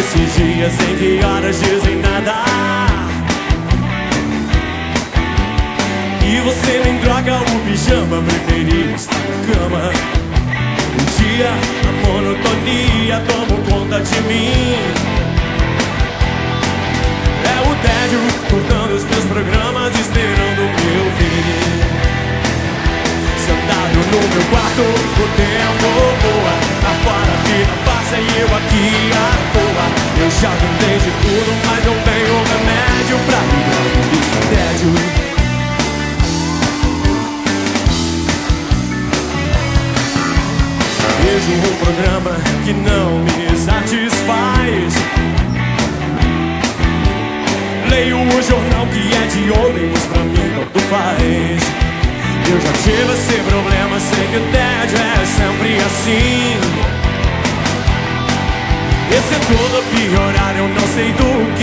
Esses dias em que horas dizem nada. E você nem droga o pijama Preferia estar na cama. Um dia a monotonia tomou conta de mim. É o tédio cortando os meus programas Esperando Vejo um programa que não me satisfaz. Leio o jornal que é de homem, mas pra mim tanto faz. Eu já tive esse problema, sei que o tédio é sempre assim. Esse é todo piorar, eu não sei do